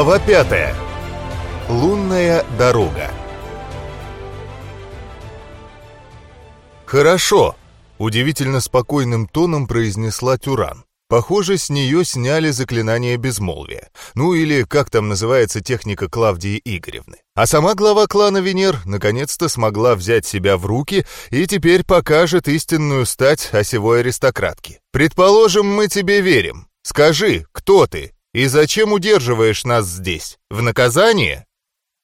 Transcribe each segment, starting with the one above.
Глава пятая. Лунная дорога. «Хорошо», — удивительно спокойным тоном произнесла Тюран. Похоже, с нее сняли заклинание безмолвия. Ну или как там называется техника Клавдии Игоревны. А сама глава клана Венер наконец-то смогла взять себя в руки и теперь покажет истинную стать осевой аристократки. «Предположим, мы тебе верим. Скажи, кто ты и зачем удерживаешь нас здесь? В наказание?»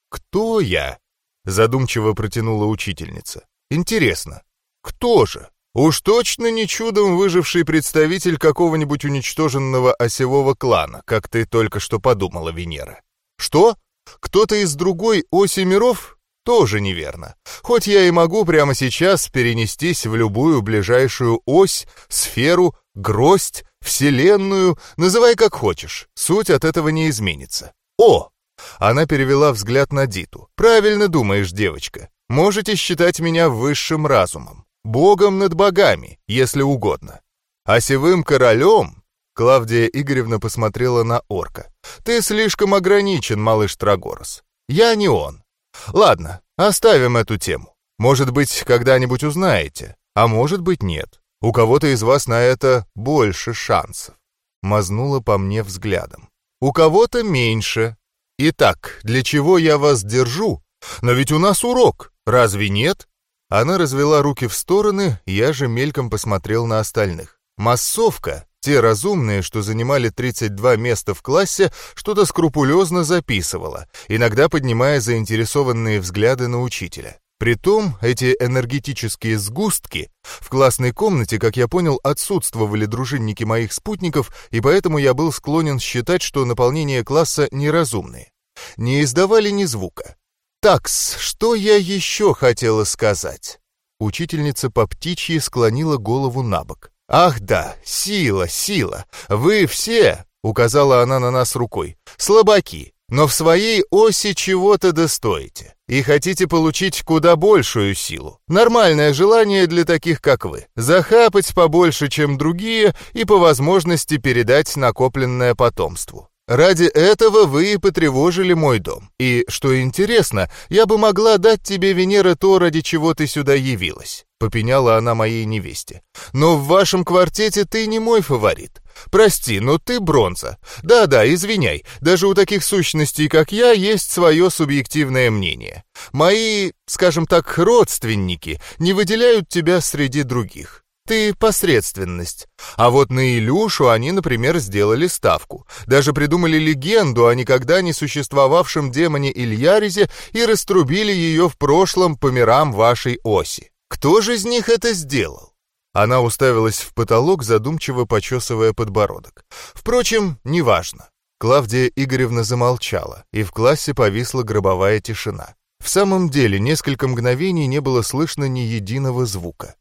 «Кто я?» — задумчиво протянула учительница. «Интересно, кто же?» Уж точно не чудом выживший представитель какого-нибудь уничтоженного осевого клана, как ты только что подумала, Венера. Что? Кто-то из другой оси миров? Тоже неверно. Хоть я и могу прямо сейчас перенестись в любую ближайшую ось, сферу, гроздь, вселенную, называй как хочешь, суть от этого не изменится. О! Она перевела взгляд на Диту. «Правильно думаешь, девочка. Можете считать меня высшим разумом. Богом над богами, если угодно. Осевым королем, Клавдия Игоревна посмотрела на орка, ты слишком ограничен, малыш Трагорос. Я не он. Ладно, оставим эту тему. Может быть, когда-нибудь узнаете, а может быть нет. У кого-то из вас на это больше шансов. Мазнула по мне взглядом. У кого-то меньше. Итак, для чего я вас держу? Но ведь у нас урок, разве нет? Она развела руки в стороны, я же мельком посмотрел на остальных. Массовка, те разумные, что занимали 32 места в классе, что-то скрупулезно записывала, иногда поднимая заинтересованные взгляды на учителя. Притом эти энергетические сгустки в классной комнате, как я понял, отсутствовали дружинники моих спутников, и поэтому я был склонен считать, что наполнение класса неразумные. Не издавали ни звука. Такс, что я еще хотела сказать? Учительница по птичьи склонила голову на бок. «Ах да, сила, сила! Вы все, — указала она на нас рукой, — слабаки, но в своей оси чего-то достоите и хотите получить куда большую силу. Нормальное желание для таких, как вы. Захапать побольше, чем другие, и по возможности передать накопленное потомству. Ради этого вы и потревожили мой дом. И, что интересно, я бы могла дать тебе, Венера, то, ради чего ты сюда явилась», — попеняла она моей невесте. «Но в вашем квартете ты не мой фаворит. Прости, но ты бронза. Да-да, извиняй, даже у таких сущностей, как я, есть свое субъективное мнение. Мои, скажем так, родственники не выделяют тебя среди других. Ты посредственность. А вот на Илюшу они, например, сделали ставку. Даже придумали легенду о никогда не существовавшем демоне Ильяризе и раструбили ее в прошлом по мирам вашей оси. Кто же из них это сделал? Она уставилась в потолок, задумчиво почесывая подбородок. Впрочем, неважно. Клавдия Игоревна замолчала, и в классе повисла гробовая тишина. В самом деле, несколько мгновений не было слышно ни единого звука.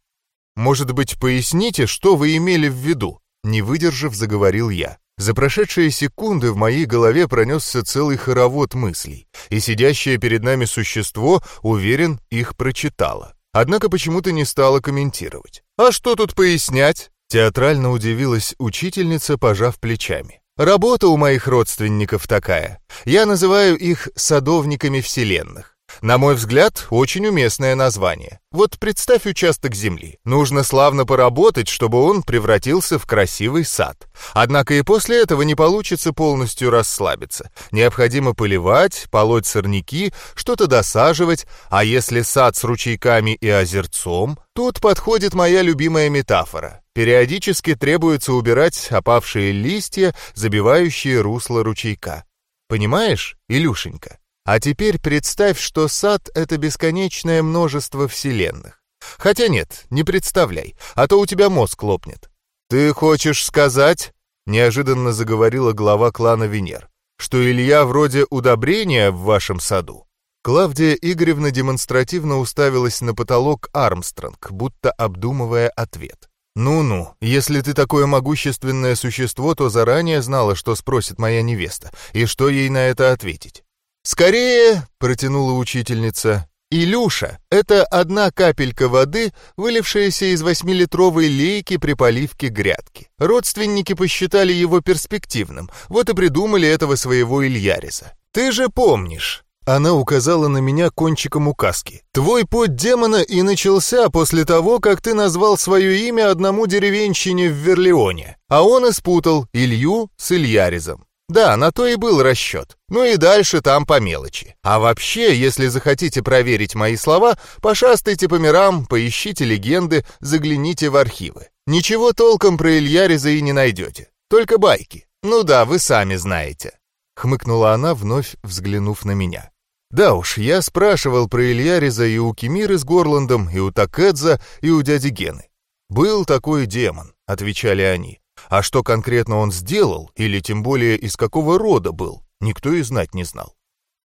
«Может быть, поясните, что вы имели в виду?» Не выдержав, заговорил я. За прошедшие секунды в моей голове пронесся целый хоровод мыслей, и сидящее перед нами существо, уверен, их прочитало. Однако почему-то не стала комментировать. «А что тут пояснять?» Театрально удивилась учительница, пожав плечами. «Работа у моих родственников такая. Я называю их садовниками вселенных. На мой взгляд, очень уместное название. Вот представь участок земли. Нужно славно поработать, чтобы он превратился в красивый сад. Однако и после этого не получится полностью расслабиться. Необходимо поливать, полоть сорняки, что-то досаживать, а если сад с ручейками и озерцом, тут подходит моя любимая метафора. Периодически требуется убирать опавшие листья, забивающие русло ручейка. Понимаешь, Илюшенька? А теперь представь, что сад — это бесконечное множество вселенных. Хотя нет, не представляй, а то у тебя мозг лопнет. «Ты хочешь сказать?» — неожиданно заговорила глава клана Венер, «что Илья вроде удобрения в вашем саду?» Клавдия Игоревна демонстративно уставилась на потолок Армстронг, будто обдумывая ответ. «Ну-ну, если ты такое могущественное существо, то заранее знала, что спросит моя невеста, и что ей на это ответить. «Скорее!» — протянула учительница. Илюша — это одна капелька воды, вылившаяся из восьмилитровой лейки при поливке грядки. Родственники посчитали его перспективным, вот и придумали этого своего Ильяриса. Ты же помнишь, она указала на меня кончиком указки. «Твой путь демона и начался после того, как ты назвал свое имя одному деревенщине в Верлеоне, а он испутал Илью с Ильяризом. Да, на то и был расчет. Ну и дальше там по мелочи. А вообще, если захотите проверить мои слова, пошастайте по мирам, поищите легенды, загляните в архивы. Ничего толком про Ильяриза и не найдете. Только байки. Ну да, вы сами знаете». Хмыкнула она, вновь взглянув на меня. Да уж, я спрашивал про Ильяриза и у Кемиры с Горландом, и у Такедза, и у дяди Гены. «Был такой демон», — отвечали они. А что конкретно он сделал, или тем более из какого рода был, никто и знать не знал.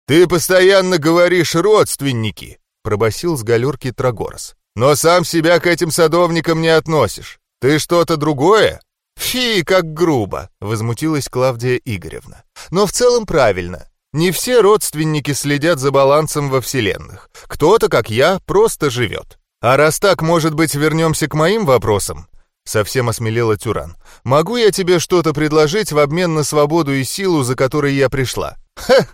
«Ты постоянно говоришь «родственники», — пробасил с галерки Трагорос. «Но сам себя к этим садовникам не относишь. Ты что-то другое?» «Фи, как грубо!» — возмутилась Клавдия Игоревна. «Но в целом правильно. Не все родственники следят за балансом во вселенных. Кто-то, как я, просто живет. А раз так, может быть, вернемся к моим вопросам? Совсем осмелела Тюран. Могу я тебе что-то предложить в обмен на свободу и силу, за которой я пришла? Ха!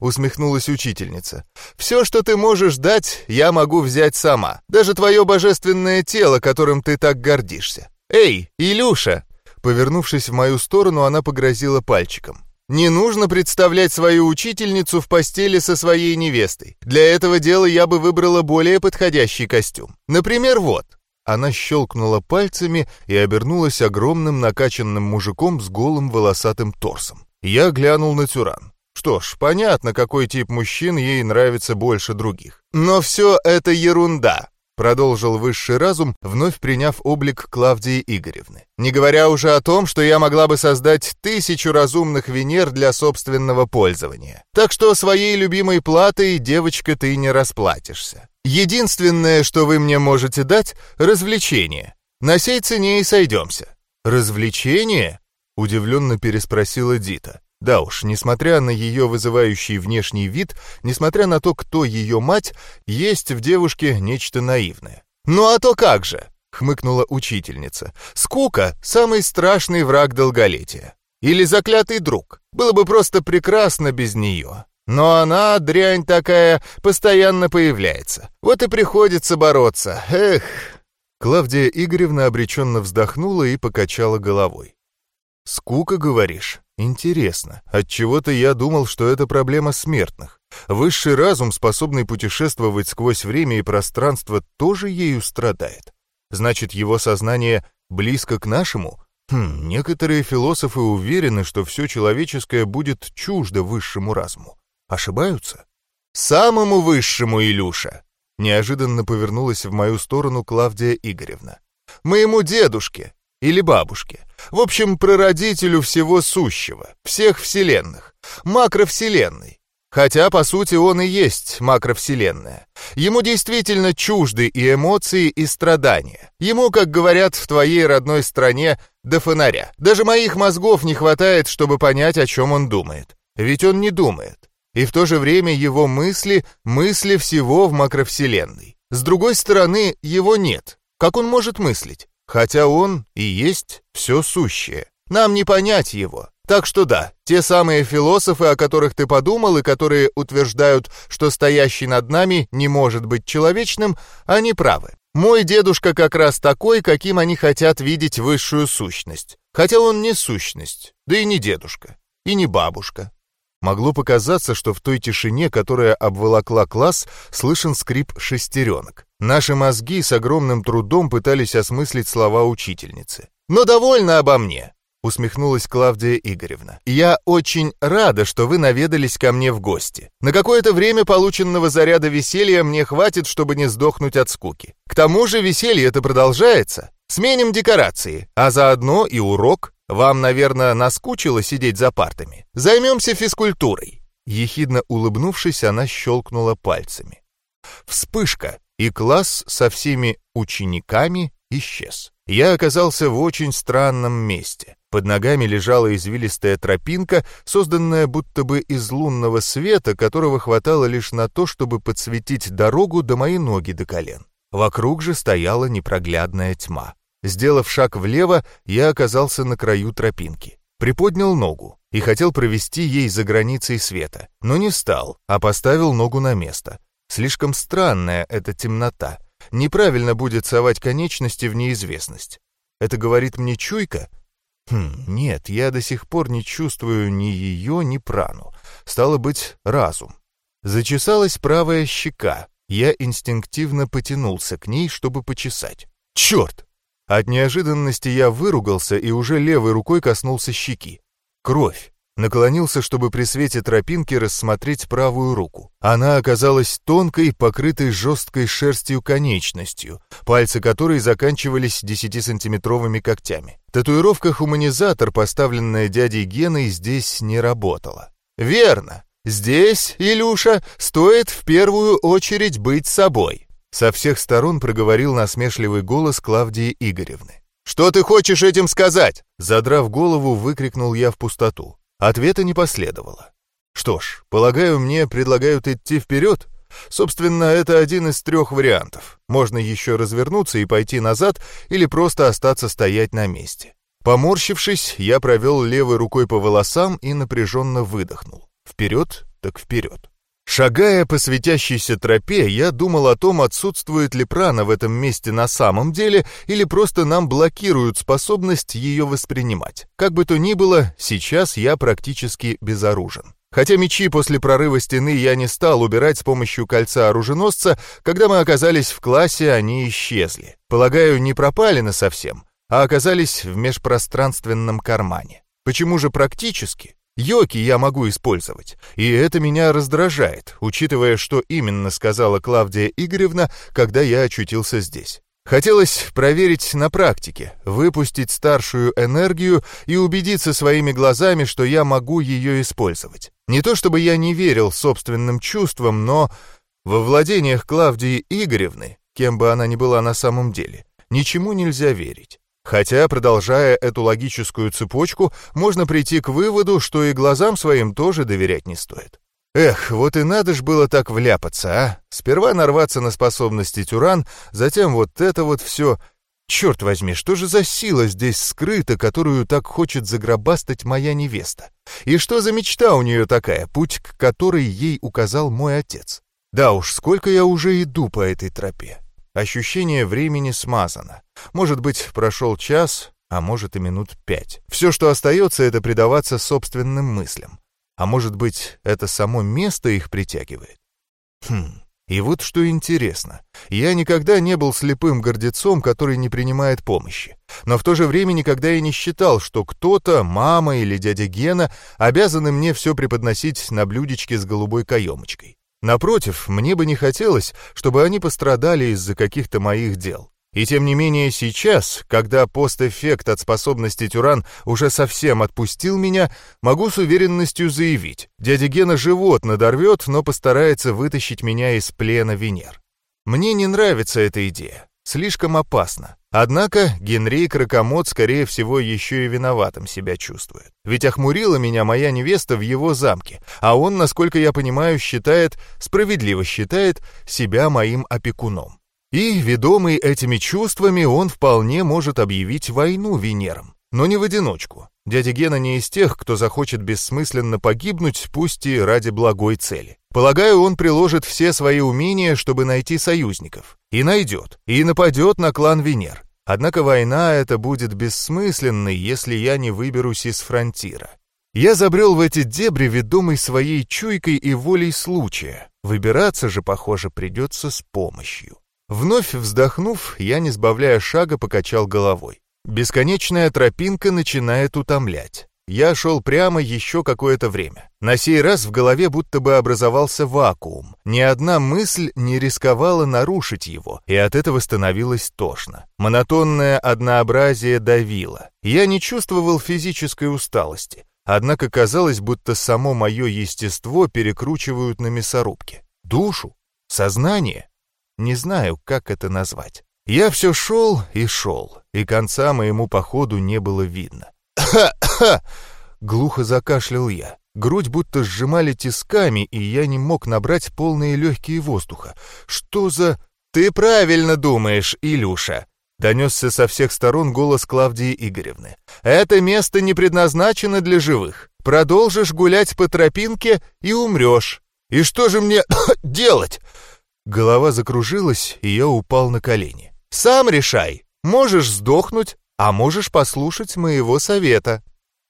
усмехнулась учительница. «Все, что ты можешь дать, я могу взять сама. Даже твое божественное тело, которым ты так гордишься. Эй, Илюша!» Повернувшись в мою сторону, она погрозила пальчиком. Не нужно представлять свою учительницу в постели со своей невестой. Для этого дела я бы выбрала более подходящий костюм. Например, вот. Она щелкнула пальцами и обернулась огромным накачанным мужиком с голым волосатым торсом. Я глянул на Тюран. Что ж, понятно, какой тип мужчин ей нравится больше других. Но все это ерунда. Продолжил высший разум, вновь приняв облик Клавдии Игоревны. Не говоря уже о том, что я могла бы создать тысячу разумных Венер для собственного пользования. Так что своей любимой платой, девочка, ты не расплатишься. Единственное, что вы мне можете дать — развлечение. На сей цене и сойдемся. Развлечение? Удивленно переспросила Дита. Да уж, несмотря на ее вызывающий внешний вид, несмотря на то, кто ее мать, есть в девушке нечто наивное. «Ну а то как же!» — хмыкнула учительница. «Скука — самый страшный враг долголетия. Или заклятый друг. Было бы просто прекрасно без нее. Но она, дрянь такая, постоянно появляется. Вот и приходится бороться. Эх!» Клавдия Игоревна обреченно вздохнула и покачала головой. «Скука, говоришь? Интересно. Отчего-то я думал, что это проблема смертных. Высший разум, способный путешествовать сквозь время и пространство, тоже ею страдает. Значит, его сознание близко к нашему? Хм, некоторые философы уверены, что все человеческое будет чуждо высшему разуму. Ошибаются? Самому высшему, Илюша! Неожиданно повернулась в мою сторону Клавдия Игоревна. Моему дедушке или бабушке. В общем, прародителю всего сущего, всех вселенных, макровселенной. Хотя, по сути, он и есть макровселенная. Ему действительно чужды и эмоции, и страдания. Ему, как говорят в твоей родной стране, до фонаря. Даже моих мозгов не хватает, чтобы понять, о чем он думает. Ведь он не думает. И в то же время его мысли — мысли всего в макровселенной. С другой стороны, его нет. Как он может мыслить? Хотя он и есть все сущее. Нам не понять его. Так что да, те самые философы, о которых ты подумал и которые утверждают, что стоящий над нами не может быть человечным, они правы. Мой дедушка как раз такой, каким они хотят видеть высшую сущность. Хотя он не сущность, да и не дедушка, и не бабушка. Могло показаться, что в той тишине, которая обволокла класс, слышен скрип шестеренок. Наши мозги с огромным трудом пытались осмыслить слова учительницы. «Но довольно обо мне!» — усмехнулась Клавдия Игоревна. «Я очень рада, что вы наведались ко мне в гости. На какое-то время полученного заряда веселья мне хватит, чтобы не сдохнуть от скуки. К тому же веселье это продолжается. Сменим декорации, а заодно и урок. Вам, наверное, наскучило сидеть за партами. Займемся физкультурой». Ехидно улыбнувшись, она щелкнула пальцами. Вспышка, и класс со всеми учениками исчез. Я оказался в очень странном месте. Под ногами лежала извилистая тропинка, созданная будто бы из лунного света, которого хватало лишь на то, чтобы подсветить дорогу до мои ноги до колен. Вокруг же стояла непроглядная тьма. Сделав шаг влево, я оказался на краю тропинки. Приподнял ногу и хотел провести ей за границей света, но не стал, а поставил ногу на место. Слишком странная эта темнота. Неправильно будет совать конечности в неизвестность. Это говорит мне чуйка? Хм, нет, я до сих пор не чувствую ни ее, ни прану. Стало быть, разум. Зачесалась правая щека. Я инстинктивно потянулся к ней, чтобы почесать. Черт! От неожиданности я выругался и уже левой рукой коснулся щеки. Кровь. Наклонился, чтобы при свете тропинки рассмотреть правую руку. Она оказалась тонкой, покрытой жесткой шерстью конечностью, пальцы которой заканчивались 10-сантиметровыми когтями. Татуировка-хуманизатор, поставленная дядей Геной, здесь не работала. «Верно! Здесь, Илюша, стоит в первую очередь быть собой!» Со всех сторон проговорил насмешливый голос Клавдии Игоревны. «Что ты хочешь этим сказать?» Задрав голову, выкрикнул я в пустоту. Ответа не последовало. Что ж, полагаю, мне предлагают идти вперед? Собственно, это один из трех вариантов. Можно еще развернуться и пойти назад, или просто остаться стоять на месте. Поморщившись, я провел левой рукой по волосам и напряженно выдохнул. Вперед, так вперед. Шагая по светящейся тропе, я думал о том, отсутствует ли прана в этом месте на самом деле, или просто нам блокируют способность ее воспринимать. Как бы то ни было, сейчас я практически безоружен. Хотя мечи после прорыва стены я не стал убирать с помощью кольца оруженосца, когда мы оказались в классе, они исчезли. Полагаю, не пропали на совсем, а оказались в межпространственном кармане. Почему же практически? Йоки я могу использовать, и это меня раздражает, учитывая, что именно сказала Клавдия Игоревна, когда я очутился здесь. Хотелось проверить на практике, выпустить старшую энергию и убедиться своими глазами, что я могу ее использовать. Не то чтобы я не верил собственным чувствам, но во владениях Клавдии Игоревны, кем бы она ни была на самом деле, ничему нельзя верить. Хотя, продолжая эту логическую цепочку, можно прийти к выводу, что и глазам своим тоже доверять не стоит. Эх, вот и надо ж было так вляпаться, а? Сперва нарваться на способности Тюран, затем вот это вот все. Черт возьми, что же за сила здесь скрыта, которую так хочет загробастать моя невеста? И что за мечта у нее такая, путь к которой ей указал мой отец? Да уж, сколько я уже иду по этой тропе. Ощущение времени смазано. Может быть, прошел час, а может и минут пять. Все, что остается, это предаваться собственным мыслям. А может быть, это само место их притягивает? Хм, и вот что интересно. Я никогда не был слепым гордецом, который не принимает помощи. Но в то же время никогда и не считал, что кто-то, мама или дядя Гена, обязаны мне все преподносить на блюдечке с голубой каемочкой. Напротив, мне бы не хотелось, чтобы они пострадали из-за каких-то моих дел. И тем не менее сейчас, когда постэффект от способности Тюран уже совсем отпустил меня, могу с уверенностью заявить, дядя Гена живот надорвет, но постарается вытащить меня из плена Венер. Мне не нравится эта идея. Слишком опасно. Однако Генрей Кракомот, скорее всего, еще и виноватым себя чувствует. Ведь охмурила меня моя невеста в его замке, а он, насколько я понимаю, считает, справедливо считает, себя моим опекуном. И, ведомый этими чувствами, он вполне может объявить войну Венерам. Но не в одиночку. Дядя Гена не из тех, кто захочет бессмысленно погибнуть, пусть и ради благой цели. Полагаю, он приложит все свои умения, чтобы найти союзников. И найдет, и нападет на клан Венер. Однако война эта будет бессмысленной, если я не выберусь из фронтира. Я забрел в эти дебри, ведомый своей чуйкой и волей случая. Выбираться же, похоже, придется с помощью. Вновь вздохнув, я, не сбавляя шага, покачал головой. Бесконечная тропинка начинает утомлять. Я шел прямо еще какое-то время. На сей раз в голове будто бы образовался вакуум. Ни одна мысль не рисковала нарушить его, и от этого становилось тошно. Монотонное однообразие давило. Я не чувствовал физической усталости, однако казалось, будто само мое естество перекручивают на мясорубке. Душу? Сознание? Не знаю, как это назвать. Я все шел и шел, и конца моему походу не было видно. Глухо закашлял я. Грудь будто сжимали тисками, и я не мог набрать полные легкие воздуха. «Что за...» «Ты правильно думаешь, Илюша!» Донесся со всех сторон голос Клавдии Игоревны. «Это место не предназначено для живых. Продолжишь гулять по тропинке и умрешь. И что же мне делать?» Голова закружилась, и я упал на колени. «Сам решай. Можешь сдохнуть, а можешь послушать моего совета».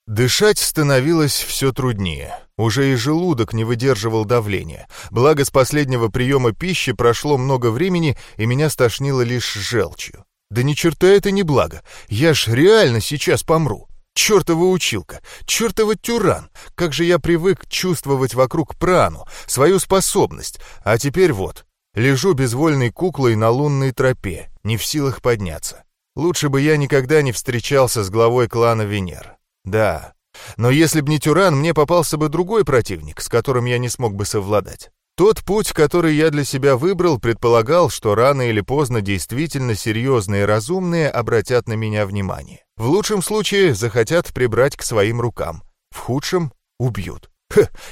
Дышать становилось все труднее. Уже и желудок не выдерживал давления. Благо, с последнего приема пищи прошло много времени, и меня стошнило лишь желчью. Да ни черта это не благо. Я ж реально сейчас помру. Чертова училка, чертова тюран. Как же я привык чувствовать вокруг прану, свою способность. А теперь вот, лежу безвольной куклой на лунной тропе, не в силах подняться. Лучше бы я никогда не встречался с главой клана Венер. Да, но если б не Тюран, мне попался бы другой противник, с которым я не смог бы совладать. Тот путь, который я для себя выбрал, предполагал, что рано или поздно действительно серьезные и разумные обратят на меня внимание. В лучшем случае захотят прибрать к своим рукам, в худшем — убьют.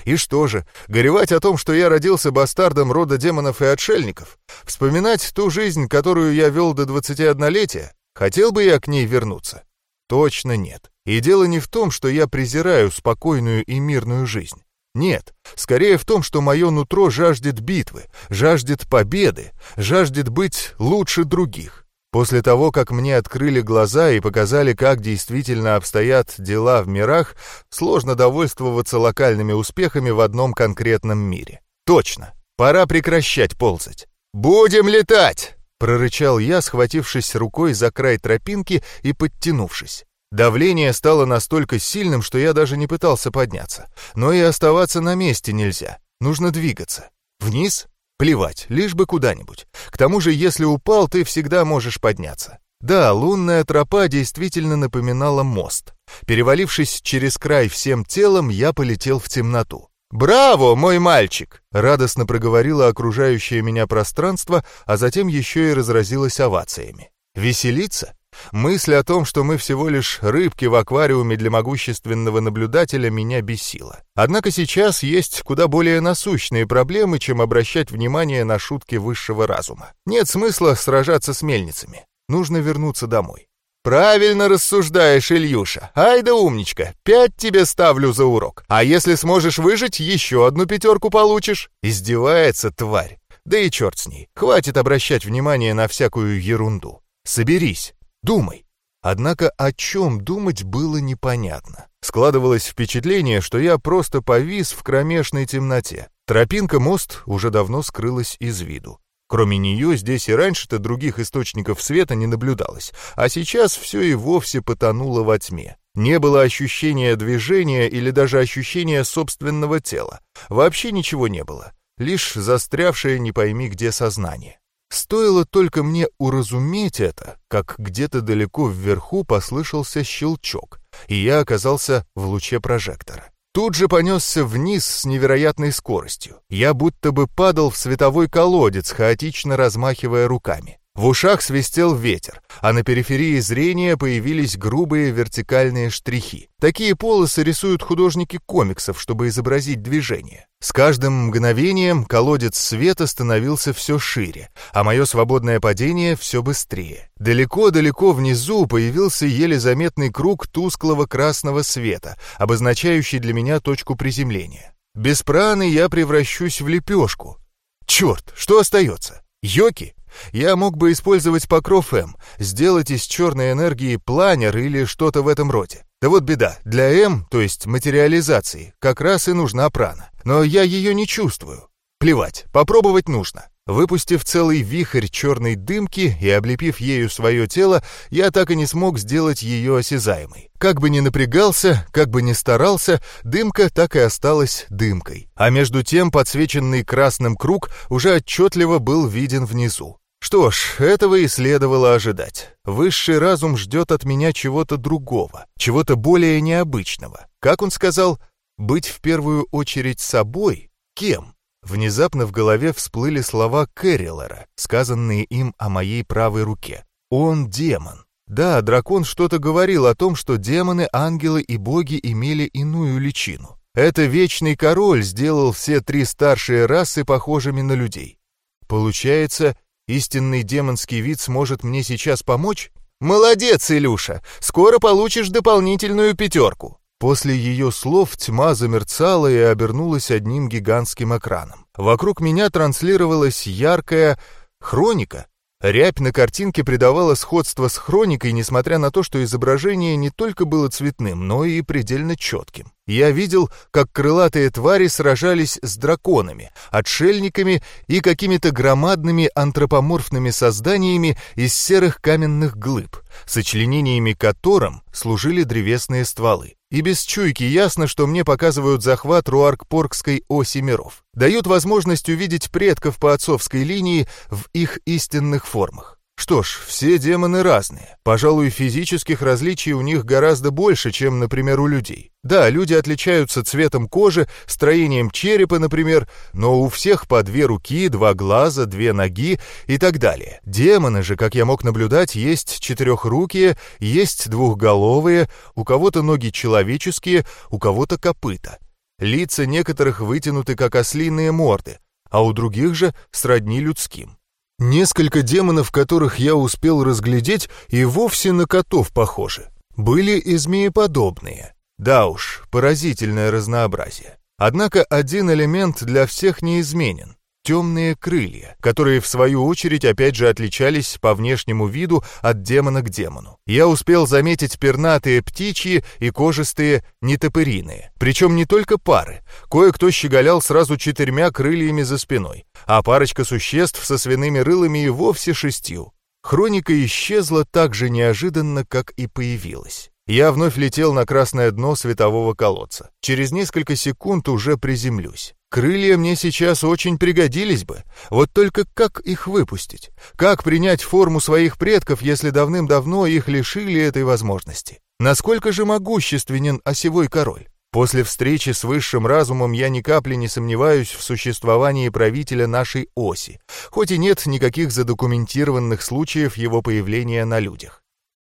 И что же, горевать о том, что я родился бастардом рода демонов и отшельников? Вспоминать ту жизнь, которую я вел до 21-летия? Хотел бы я к ней вернуться? Точно нет. И дело не в том, что я презираю спокойную и мирную жизнь. Нет, скорее в том, что мое нутро жаждет битвы, жаждет победы, жаждет быть лучше других. После того, как мне открыли глаза и показали, как действительно обстоят дела в мирах, сложно довольствоваться локальными успехами в одном конкретном мире. Точно, пора прекращать ползать. «Будем летать!» — прорычал я, схватившись рукой за край тропинки и подтянувшись. Давление стало настолько сильным, что я даже не пытался подняться. Но и оставаться на месте нельзя. Нужно двигаться. Вниз? Плевать, лишь бы куда-нибудь. К тому же, если упал, ты всегда можешь подняться. Да, лунная тропа действительно напоминала мост. Перевалившись через край всем телом, я полетел в темноту. «Браво, мой мальчик!» — радостно проговорило окружающее меня пространство, а затем еще и разразилось овациями. «Веселиться? Мысль о том, что мы всего лишь рыбки в аквариуме для могущественного наблюдателя, меня бесила. Однако сейчас есть куда более насущные проблемы, чем обращать внимание на шутки высшего разума. Нет смысла сражаться с мельницами. Нужно вернуться домой. «Правильно рассуждаешь, Ильюша. Ай да умничка. Пять тебе ставлю за урок. А если сможешь выжить, еще одну пятерку получишь». Издевается тварь. Да и черт с ней. Хватит обращать внимание на всякую ерунду. Соберись. Думай. Однако о чем думать было непонятно. Складывалось впечатление, что я просто повис в кромешной темноте. Тропинка-мост уже давно скрылась из виду. Кроме нее здесь и раньше-то других источников света не наблюдалось, а сейчас все и вовсе потонуло во тьме. Не было ощущения движения или даже ощущения собственного тела. Вообще ничего не было, лишь застрявшее не пойми где сознание. Стоило только мне уразуметь это, как где-то далеко вверху послышался щелчок, и я оказался в луче прожектора. Тут же понесся вниз с невероятной скоростью. Я будто бы падал в световой колодец, хаотично размахивая руками. В ушах свистел ветер, а на периферии зрения появились грубые вертикальные штрихи. Такие полосы рисуют художники комиксов, чтобы изобразить движение. С каждым мгновением колодец света становился все шире, а мое свободное падение все быстрее. Далеко-далеко внизу появился еле заметный круг тусклого красного света, обозначающий для меня точку приземления. Без праны я превращусь в лепешку. Черт, что остается? Йоки? Я мог бы использовать покров М, сделать из черной энергии планер или что-то в этом роде. Да вот беда, для М, то есть материализации, как раз и нужна прана. Но я ее не чувствую. Плевать, попробовать нужно. Выпустив целый вихрь черной дымки и облепив ею свое тело, я так и не смог сделать ее осязаемой. Как бы ни напрягался, как бы ни старался, дымка так и осталась дымкой. А между тем подсвеченный красным круг уже отчетливо был виден внизу. Что ж, этого и следовало ожидать. Высший разум ждет от меня чего-то другого, чего-то более необычного. Как он сказал, быть в первую очередь собой? Кем? Внезапно в голове всплыли слова Кэррилера, сказанные им о моей правой руке. Он демон. Да, дракон что-то говорил о том, что демоны, ангелы и боги имели иную личину. Это Вечный Король сделал все три старшие расы похожими на людей. Получается, истинный демонский вид сможет мне сейчас помочь? Молодец, Илюша! Скоро получишь дополнительную пятерку. После ее слов тьма замерцала и обернулась одним гигантским экраном. Вокруг меня транслировалась яркая хроника, Рябь на картинке придавала сходство с хроникой, несмотря на то, что изображение не только было цветным, но и предельно четким. Я видел, как крылатые твари сражались с драконами, отшельниками и какими-то громадными антропоморфными созданиями из серых каменных глыб, сочленениями которым служили древесные стволы. И без чуйки ясно, что мне показывают захват Руарк-Поркской оси миров. Дают возможность увидеть предков по отцовской линии в их истинных формах. Что ж, все демоны разные. Пожалуй, физических различий у них гораздо больше, чем, например, у людей. Да, люди отличаются цветом кожи, строением черепа, например, но у всех по две руки, два глаза, две ноги и так далее. Демоны же, как я мог наблюдать, есть четырехрукие, есть двухголовые, у кого-то ноги человеческие, у кого-то копыта. Лица некоторых вытянуты, как ослиные морды, а у других же сродни людским. Несколько демонов, которых я успел разглядеть, и вовсе на котов похожи. Были и змееподобные. Да уж, поразительное разнообразие. Однако один элемент для всех неизменен темные крылья, которые в свою очередь опять же отличались по внешнему виду от демона к демону. Я успел заметить пернатые птичьи и кожистые нетопыриные, причем не только пары, кое-кто щеголял сразу четырьмя крыльями за спиной, а парочка существ со свиными рылами и вовсе шестью. Хроника исчезла так же неожиданно, как и появилась. Я вновь летел на красное дно светового колодца. Через несколько секунд уже приземлюсь. Крылья мне сейчас очень пригодились бы. Вот только как их выпустить? Как принять форму своих предков, если давным-давно их лишили этой возможности? Насколько же могущественен осевой король? После встречи с высшим разумом я ни капли не сомневаюсь в существовании правителя нашей оси, хоть и нет никаких задокументированных случаев его появления на людях.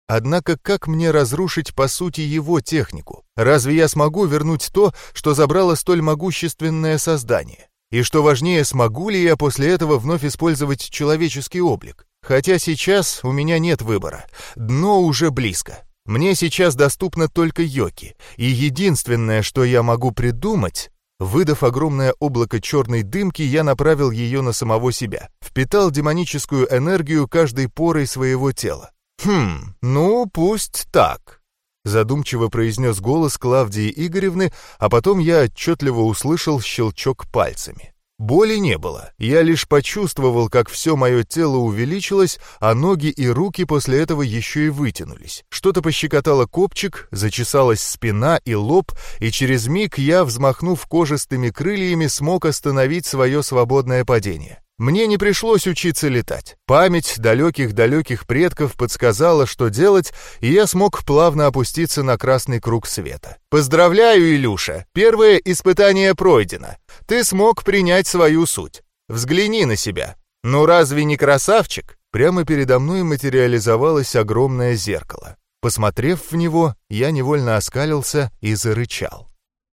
Однако как мне разрушить по сути его технику? Разве я смогу вернуть то, что забрало столь могущественное создание? И что важнее, смогу ли я после этого вновь использовать человеческий облик? Хотя сейчас у меня нет выбора. Дно уже близко. Мне сейчас доступно только йоки, и единственное, что я могу придумать, Выдав огромное облако черной дымки, я направил ее на самого себя, впитал демоническую энергию каждой порой своего тела. «Хм, ну, пусть так», — задумчиво произнес голос Клавдии Игоревны, а потом я отчетливо услышал щелчок пальцами. Боли не было, я лишь почувствовал, как все мое тело увеличилось, а ноги и руки после этого еще и вытянулись. Что-то пощекотало копчик, зачесалась спина и лоб, и через миг я, взмахнув кожистыми крыльями, смог остановить свое свободное падение. Мне не пришлось учиться летать. Память далеких-далеких предков подсказала, что делать, и я смог плавно опуститься на красный круг света. «Поздравляю, Илюша! Первое испытание пройдено. Ты смог принять свою суть. Взгляни на себя. Ну разве не красавчик?» Прямо передо мной материализовалось огромное зеркало. Посмотрев в него, я невольно оскалился и зарычал.